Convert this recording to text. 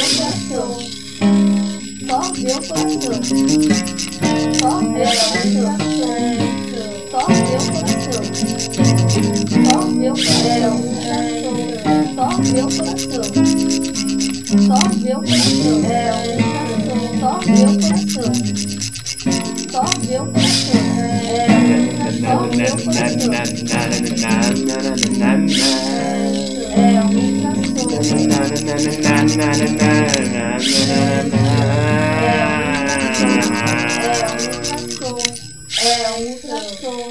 coração. Só meu coração. Só meu coração. Só meu coração. Só meu coração. Só meu coração. Só meu coração. Só meu coração. Só meu coração. É um taco. É um trator.